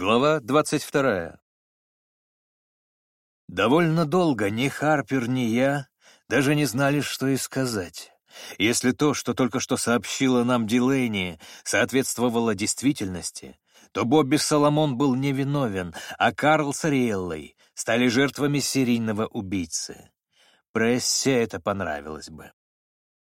Глава 22. Довольно долго ни Харпер, ни я даже не знали, что и сказать. Если то, что только что сообщила нам Дилейни, соответствовало действительности, то Бобби Соломон был невиновен, а Карл с Ариэллой стали жертвами серийного убийцы. Прессе это понравилось бы.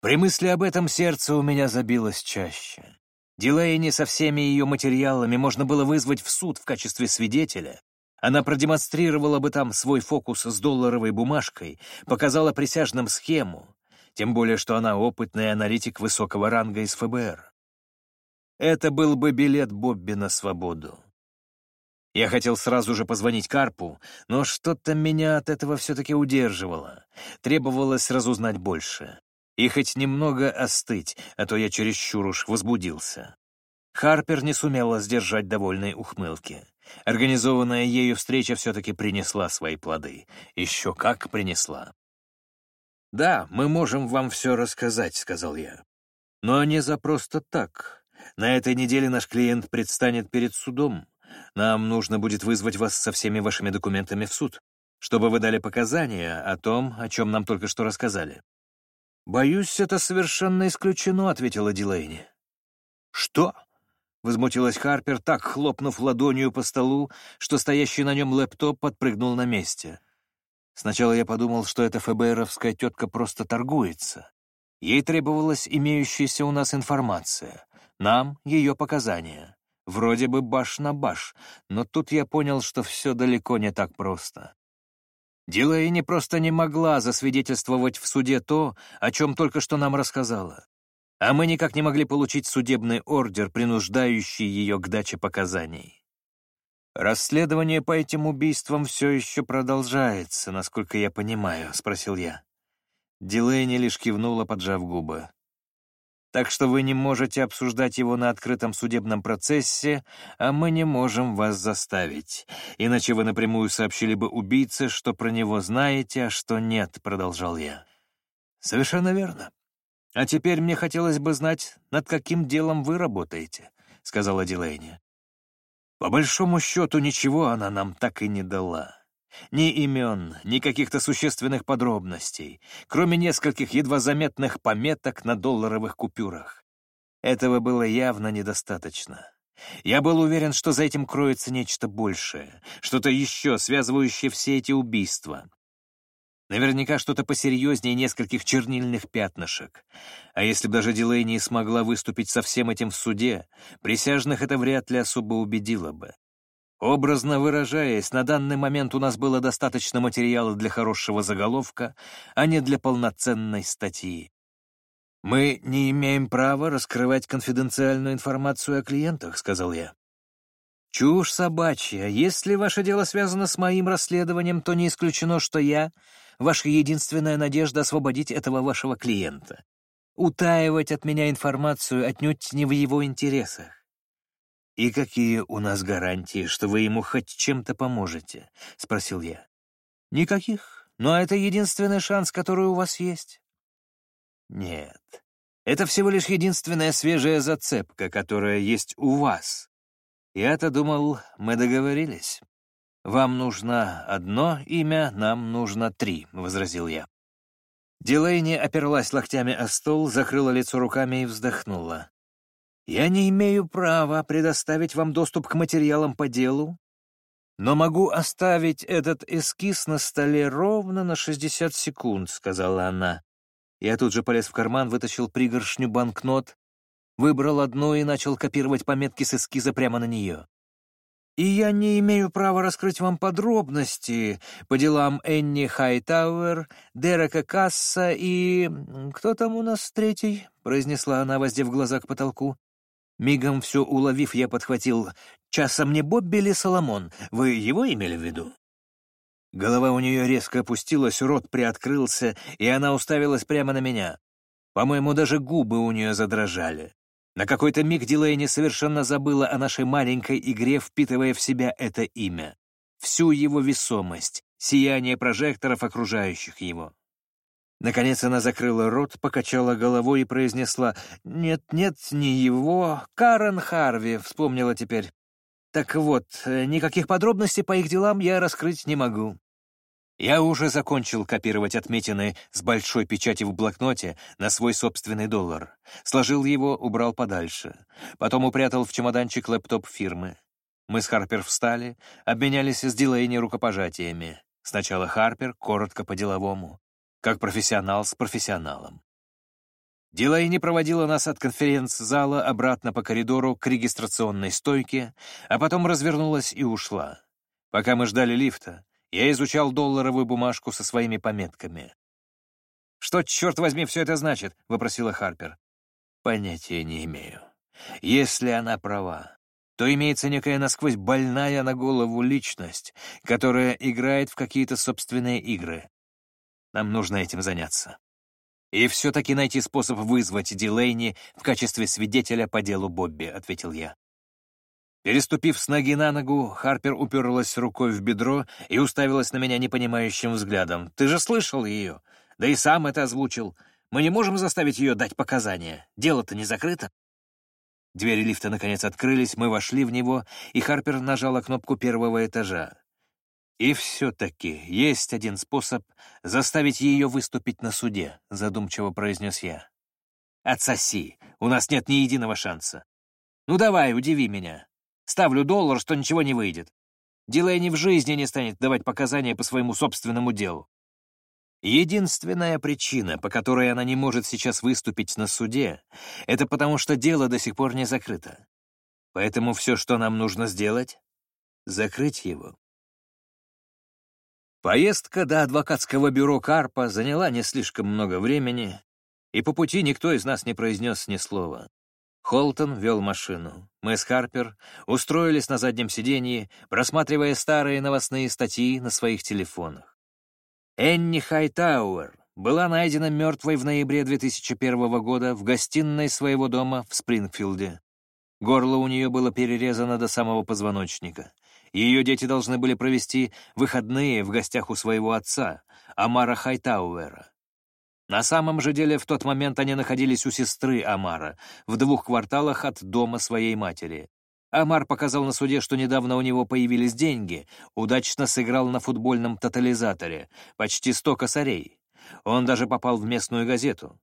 При мысли об этом сердце у меня забилось чаще. Дилейни со всеми ее материалами можно было вызвать в суд в качестве свидетеля. Она продемонстрировала бы там свой фокус с долларовой бумажкой, показала присяжным схему, тем более что она опытный аналитик высокого ранга из ФБР. Это был бы билет Бобби на свободу. Я хотел сразу же позвонить Карпу, но что-то меня от этого все-таки удерживало. Требовалось разузнать больше и хоть немного остыть, а то я чересчур уж возбудился. Харпер не сумела сдержать довольной ухмылки. Организованная ею встреча все-таки принесла свои плоды. Еще как принесла. «Да, мы можем вам все рассказать», — сказал я. «Но не за просто так. На этой неделе наш клиент предстанет перед судом. Нам нужно будет вызвать вас со всеми вашими документами в суд, чтобы вы дали показания о том, о чем нам только что рассказали. «Боюсь, это совершенно исключено», — ответила Дилейни. «Что?» — возмутилась Харпер, так хлопнув ладонью по столу, что стоящий на нем лэптоп подпрыгнул на месте. Сначала я подумал, что эта ФБРовская тетка просто торгуется. Ей требовалась имеющаяся у нас информация, нам — ее показания. Вроде бы баш на баш, но тут я понял, что все далеко не так просто. Дилейни просто не могла засвидетельствовать в суде то, о чем только что нам рассказала. А мы никак не могли получить судебный ордер, принуждающий ее к даче показаний. «Расследование по этим убийствам все еще продолжается, насколько я понимаю», — спросил я. Дилейни лишь кивнула, поджав губы так что вы не можете обсуждать его на открытом судебном процессе, а мы не можем вас заставить. Иначе вы напрямую сообщили бы убийце, что про него знаете, а что нет», — продолжал я. «Совершенно верно. А теперь мне хотелось бы знать, над каким делом вы работаете», — сказала Дилейни. «По большому счету, ничего она нам так и не дала». Ни имен, ни каких-то существенных подробностей, кроме нескольких едва заметных пометок на долларовых купюрах. Этого было явно недостаточно. Я был уверен, что за этим кроется нечто большее, что-то еще, связывающее все эти убийства. Наверняка что-то посерьезнее нескольких чернильных пятнышек. А если бы даже Дилейни смогла выступить со всем этим в суде, присяжных это вряд ли особо убедило бы. Образно выражаясь, на данный момент у нас было достаточно материала для хорошего заголовка, а не для полноценной статьи. «Мы не имеем права раскрывать конфиденциальную информацию о клиентах», — сказал я. «Чушь собачья. Если ваше дело связано с моим расследованием, то не исключено, что я — ваша единственная надежда освободить этого вашего клиента. Утаивать от меня информацию отнюдь не в его интересах. «И какие у нас гарантии, что вы ему хоть чем-то поможете?» — спросил я. «Никаких, но это единственный шанс, который у вас есть». «Нет, это всего лишь единственная свежая зацепка, которая есть у вас. Я-то думал, мы договорились. Вам нужно одно имя, нам нужно три», — возразил я. Дилейни оперлась локтями о стол, закрыла лицо руками и вздохнула. Я не имею права предоставить вам доступ к материалам по делу, но могу оставить этот эскиз на столе ровно на 60 секунд», — сказала она. Я тут же полез в карман, вытащил пригоршню банкнот, выбрал одну и начал копировать пометки с эскиза прямо на нее. И я не имею права раскрыть вам подробности по делам Энни Хайтауэр, Дерека Касса и... Кто там у нас третий? — произнесла она, воздев глаза к потолку. Мигом все уловив, я подхватил. «Часом не Бобби или Соломон? Вы его имели в виду?» Голова у нее резко опустилась, рот приоткрылся, и она уставилась прямо на меня. По-моему, даже губы у нее задрожали. На какой-то миг Дилейни совершенно забыла о нашей маленькой игре, впитывая в себя это имя. Всю его весомость, сияние прожекторов, окружающих его. Наконец она закрыла рот, покачала головой и произнесла «Нет-нет, не его, Карен Харви», — вспомнила теперь. Так вот, э, никаких подробностей по их делам я раскрыть не могу. Я уже закончил копировать отметины с большой печати в блокноте на свой собственный доллар. Сложил его, убрал подальше. Потом упрятал в чемоданчик лэптоп фирмы. Мы с Харпер встали, обменялись с Дилейни рукопожатиями. Сначала Харпер, коротко по-деловому, как профессионал с профессионалом. Дилейни проводила нас от конференц-зала обратно по коридору к регистрационной стойке, а потом развернулась и ушла. Пока мы ждали лифта, я изучал долларовую бумажку со своими пометками. «Что, черт возьми, все это значит?» — вопросила Харпер. «Понятия не имею. Если она права, то имеется некая насквозь больная на голову личность, которая играет в какие-то собственные игры. Нам нужно этим заняться. И все-таки найти способ вызвать Дилейни в качестве свидетеля по делу Бобби», — ответил я. Переступив с ноги на ногу, Харпер уперлась рукой в бедро и уставилась на меня непонимающим взглядом. «Ты же слышал ее? Да и сам это озвучил. Мы не можем заставить ее дать показания. Дело-то не закрыто». Двери лифта наконец открылись, мы вошли в него, и Харпер нажала кнопку первого этажа. «И все-таки есть один способ заставить ее выступить на суде», — задумчиво произнес я. «Отсоси, у нас нет ни единого шанса. Ну давай, удиви меня. Ставлю доллар, что ничего не выйдет. Дилейни в жизни не станет давать показания по своему собственному делу. Единственная причина, по которой она не может сейчас выступить на суде, это потому что дело до сих пор не закрыто. Поэтому все, что нам нужно сделать — закрыть его. Поездка до адвокатского бюро Карпа заняла не слишком много времени, и по пути никто из нас не произнес ни слова. Холтон вел машину. Мы с Харпер устроились на заднем сиденье, просматривая старые новостные статьи на своих телефонах. Энни Хайтауэр была найдена мертвой в ноябре 2001 года в гостиной своего дома в Спрингфилде. Горло у нее было перерезано до самого позвоночника. Ее дети должны были провести выходные в гостях у своего отца, Амара Хайтауэра. На самом же деле в тот момент они находились у сестры Амара, в двух кварталах от дома своей матери. Амар показал на суде, что недавно у него появились деньги, удачно сыграл на футбольном тотализаторе, почти сто косарей. Он даже попал в местную газету.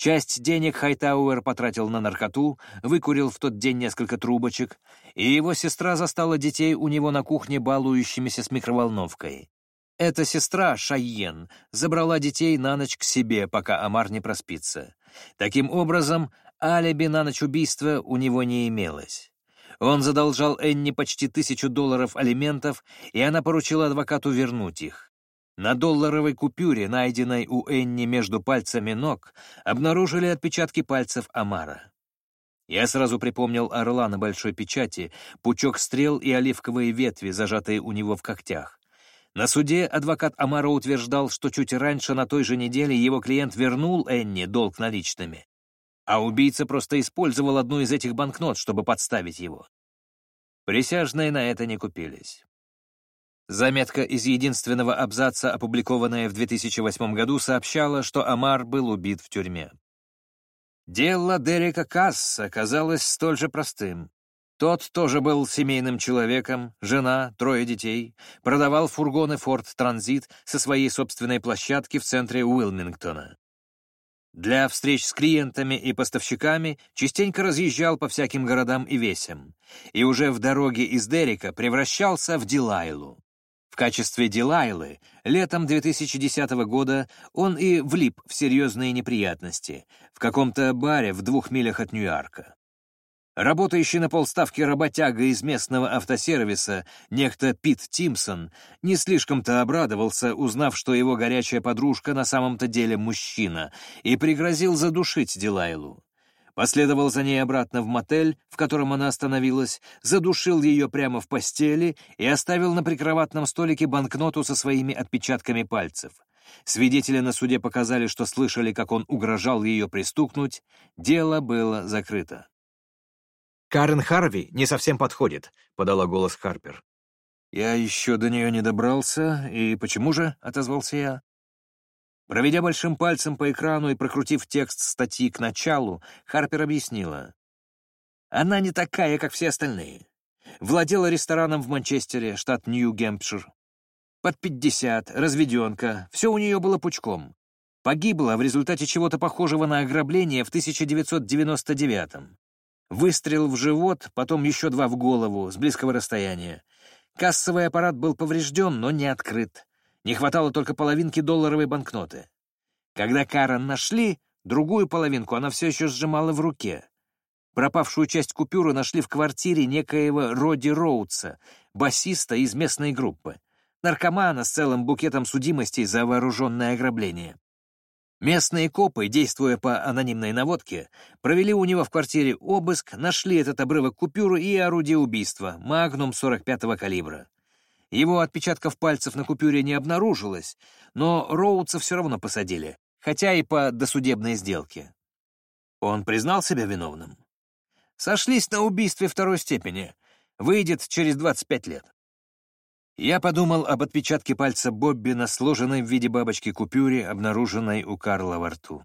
Часть денег Хайтауэр потратил на наркоту, выкурил в тот день несколько трубочек, и его сестра застала детей у него на кухне балующимися с микроволновкой. Эта сестра, Шайен, забрала детей на ночь к себе, пока Амар не проспится. Таким образом, алиби на ночь убийства у него не имелось. Он задолжал Энни почти тысячу долларов алиментов, и она поручила адвокату вернуть их. На долларовой купюре, найденной у Энни между пальцами ног, обнаружили отпечатки пальцев Амара. Я сразу припомнил орла на большой печати, пучок стрел и оливковые ветви, зажатые у него в когтях. На суде адвокат Амара утверждал, что чуть раньше на той же неделе его клиент вернул Энни долг наличными, а убийца просто использовал одну из этих банкнот, чтобы подставить его. Присяжные на это не купились. Заметка из единственного абзаца, опубликованная в 2008 году, сообщала, что Амар был убит в тюрьме. Дело Дерека Касса оказалось столь же простым. Тот тоже был семейным человеком, жена, трое детей, продавал фургоны Ford Transit со своей собственной площадки в центре Уилмингтона. Для встреч с клиентами и поставщиками частенько разъезжал по всяким городам и весям, и уже в дороге из Дерека превращался в Дилайлу. Качестве Дилайлы летом 2010 года он и влип в серьезные неприятности в каком-то баре в двух милях от Нью-Йорка. Работающий на полставки работяга из местного автосервиса, некто Пит Тимсон, не слишком-то обрадовался, узнав, что его горячая подружка на самом-то деле мужчина, и пригрозил задушить Дилайлу. Последовал за ней обратно в мотель, в котором она остановилась, задушил ее прямо в постели и оставил на прикроватном столике банкноту со своими отпечатками пальцев. Свидетели на суде показали, что слышали, как он угрожал ее пристукнуть. Дело было закрыто. «Карен Харви не совсем подходит», — подала голос Харпер. «Я еще до нее не добрался, и почему же?» — отозвался я. Проведя большим пальцем по экрану и прокрутив текст статьи к началу, Харпер объяснила. «Она не такая, как все остальные. Владела рестораном в Манчестере, штат Нью-Гэмпшир. Под 50, разведенка, все у нее было пучком. Погибла в результате чего-то похожего на ограбление в 1999-м. Выстрел в живот, потом еще два в голову, с близкого расстояния. Кассовый аппарат был поврежден, но не открыт. Не хватало только половинки долларовой банкноты. Когда Карен нашли, другую половинку она все еще сжимала в руке. Пропавшую часть купюры нашли в квартире некоего Роди Роудса, басиста из местной группы, наркомана с целым букетом судимостей за вооруженное ограбление. Местные копы, действуя по анонимной наводке, провели у него в квартире обыск, нашли этот обрывок купюры и орудие убийства, магнум 45-го калибра. Его отпечатков пальцев на купюре не обнаружилось, но Роудса все равно посадили, хотя и по досудебной сделке. Он признал себя виновным. Сошлись на убийстве второй степени. Выйдет через 25 лет. Я подумал об отпечатке пальца Бобби на сложенной в виде бабочки купюре, обнаруженной у Карла во рту.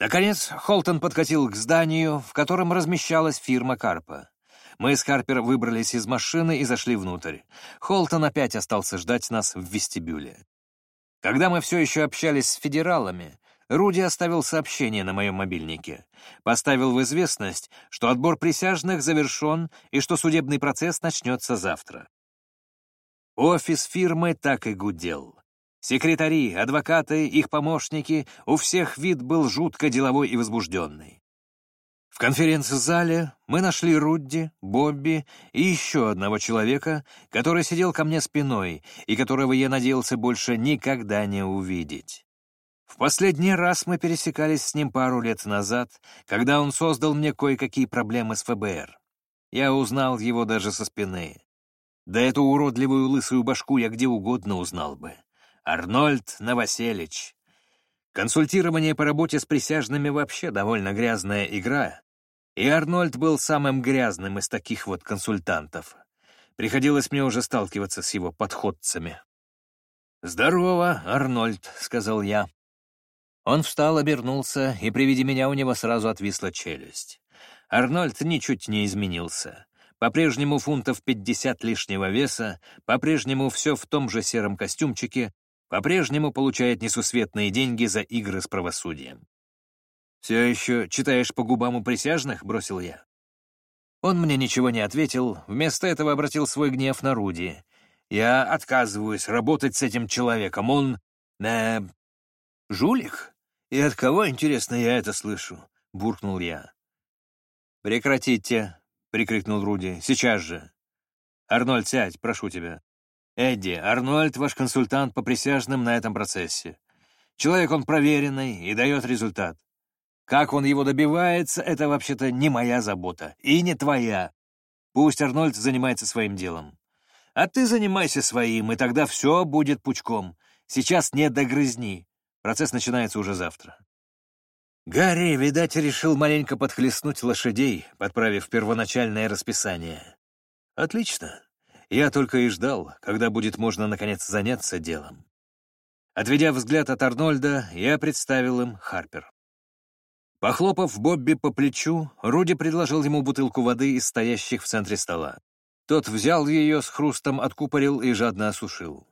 Наконец, Холтон подкатил к зданию, в котором размещалась фирма Карпа. Мы с Харпер выбрались из машины и зашли внутрь. Холтон опять остался ждать нас в вестибюле. Когда мы все еще общались с федералами, Руди оставил сообщение на моем мобильнике. Поставил в известность, что отбор присяжных завершен и что судебный процесс начнется завтра. Офис фирмы так и гудел. Секретари, адвокаты, их помощники, у всех вид был жутко деловой и возбужденный. В конференц-зале мы нашли Рудди, Бобби и еще одного человека, который сидел ко мне спиной и которого я надеялся больше никогда не увидеть. В последний раз мы пересекались с ним пару лет назад, когда он создал мне кое-какие проблемы с ФБР. Я узнал его даже со спины. Да эту уродливую лысую башку я где угодно узнал бы. Арнольд Новоселич. Консультирование по работе с присяжными вообще довольно грязная игра, и Арнольд был самым грязным из таких вот консультантов. Приходилось мне уже сталкиваться с его подходцами. «Здорово, Арнольд», — сказал я. Он встал, обернулся, и при виде меня у него сразу отвисла челюсть. Арнольд ничуть не изменился. По-прежнему фунтов 50 лишнего веса, по-прежнему все в том же сером костюмчике, по-прежнему получает несусветные деньги за игры с правосудием. «Все еще читаешь по губам у присяжных?» — бросил я. Он мне ничего не ответил, вместо этого обратил свой гнев на Руди. «Я отказываюсь работать с этим человеком, он... Э, жулик? И от кого, интересно, я это слышу?» — буркнул я. «Прекратите», — прикрикнул Руди. «Сейчас же!» «Арнольд, сядь, прошу тебя». «Эдди, Арнольд — ваш консультант по присяжным на этом процессе. Человек он проверенный и дает результат. Как он его добивается, это вообще-то не моя забота. И не твоя. Пусть Арнольд занимается своим делом. А ты занимайся своим, и тогда все будет пучком. Сейчас не догрызни. Процесс начинается уже завтра. Гарри, видать, решил маленько подхлестнуть лошадей, подправив первоначальное расписание. Отлично. Я только и ждал, когда будет можно наконец заняться делом. Отведя взгляд от Арнольда, я представил им Харпер. Похлопав Бобби по плечу, Руди предложил ему бутылку воды из стоящих в центре стола. Тот взял ее с хрустом, откупорил и жадно осушил.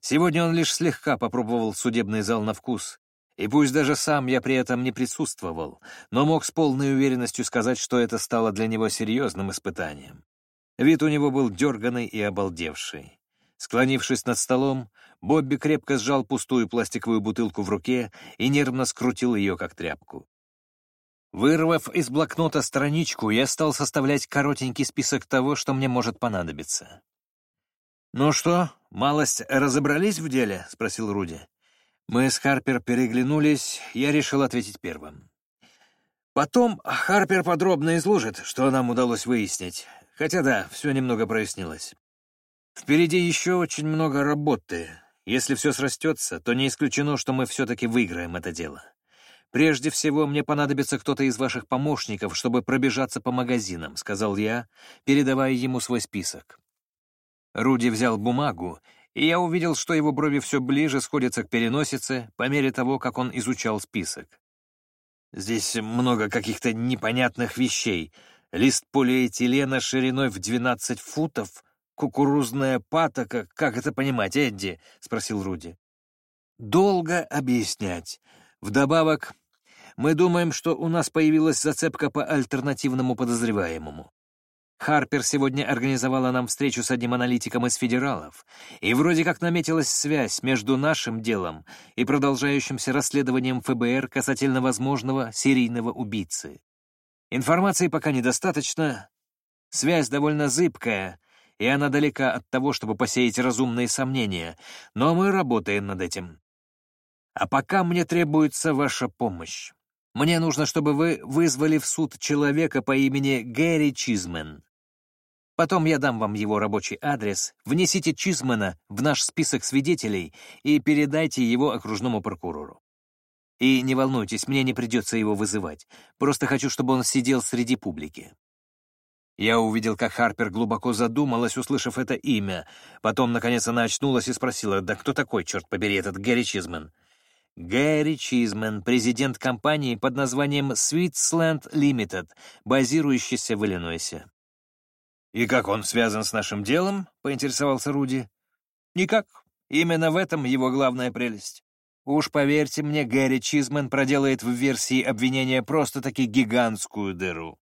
Сегодня он лишь слегка попробовал судебный зал на вкус, и пусть даже сам я при этом не присутствовал, но мог с полной уверенностью сказать, что это стало для него серьезным испытанием. Вид у него был дерганный и обалдевший. Склонившись над столом, Бобби крепко сжал пустую пластиковую бутылку в руке и нервно скрутил ее, как тряпку. Вырвав из блокнота страничку, я стал составлять коротенький список того, что мне может понадобиться. «Ну что, малость разобрались в деле?» — спросил Руди. Мы с Харпер переглянулись, я решил ответить первым. Потом Харпер подробно изложит, что нам удалось выяснить. Хотя да, все немного прояснилось. Впереди еще очень много работы. Если все срастется, то не исключено, что мы все-таки выиграем это дело. Прежде всего, мне понадобится кто-то из ваших помощников, чтобы пробежаться по магазинам, — сказал я, передавая ему свой список. Руди взял бумагу и я увидел, что его брови все ближе сходятся к переносице по мере того, как он изучал список. «Здесь много каких-то непонятных вещей. Лист полиэтилена шириной в 12 футов, кукурузная патока, как это понимать, Эдди?» — спросил Руди. «Долго объяснять. Вдобавок, мы думаем, что у нас появилась зацепка по альтернативному подозреваемому. Харпер сегодня организовала нам встречу с одним аналитиком из федералов, и вроде как наметилась связь между нашим делом и продолжающимся расследованием ФБР касательно возможного серийного убийцы. Информации пока недостаточно, связь довольно зыбкая, и она далека от того, чтобы посеять разумные сомнения, но мы работаем над этим. А пока мне требуется ваша помощь. Мне нужно, чтобы вы вызвали в суд человека по имени Гэри Чизмен. Потом я дам вам его рабочий адрес, внесите Чизмена в наш список свидетелей и передайте его окружному прокурору. И не волнуйтесь, мне не придется его вызывать. Просто хочу, чтобы он сидел среди публики. Я увидел, как Харпер глубоко задумалась, услышав это имя. Потом, наконец, она очнулась и спросила, «Да кто такой, черт побери, этот Гэри Чизмен?» Гэри Чизмен, президент компании под названием Switzerland Limited, базирующийся в Иллинойсе. «И как он связан с нашим делом?» — поинтересовался Руди. «Никак. Именно в этом его главная прелесть. Уж поверьте мне, Гэри Чизмен проделает в версии обвинения просто-таки гигантскую дыру.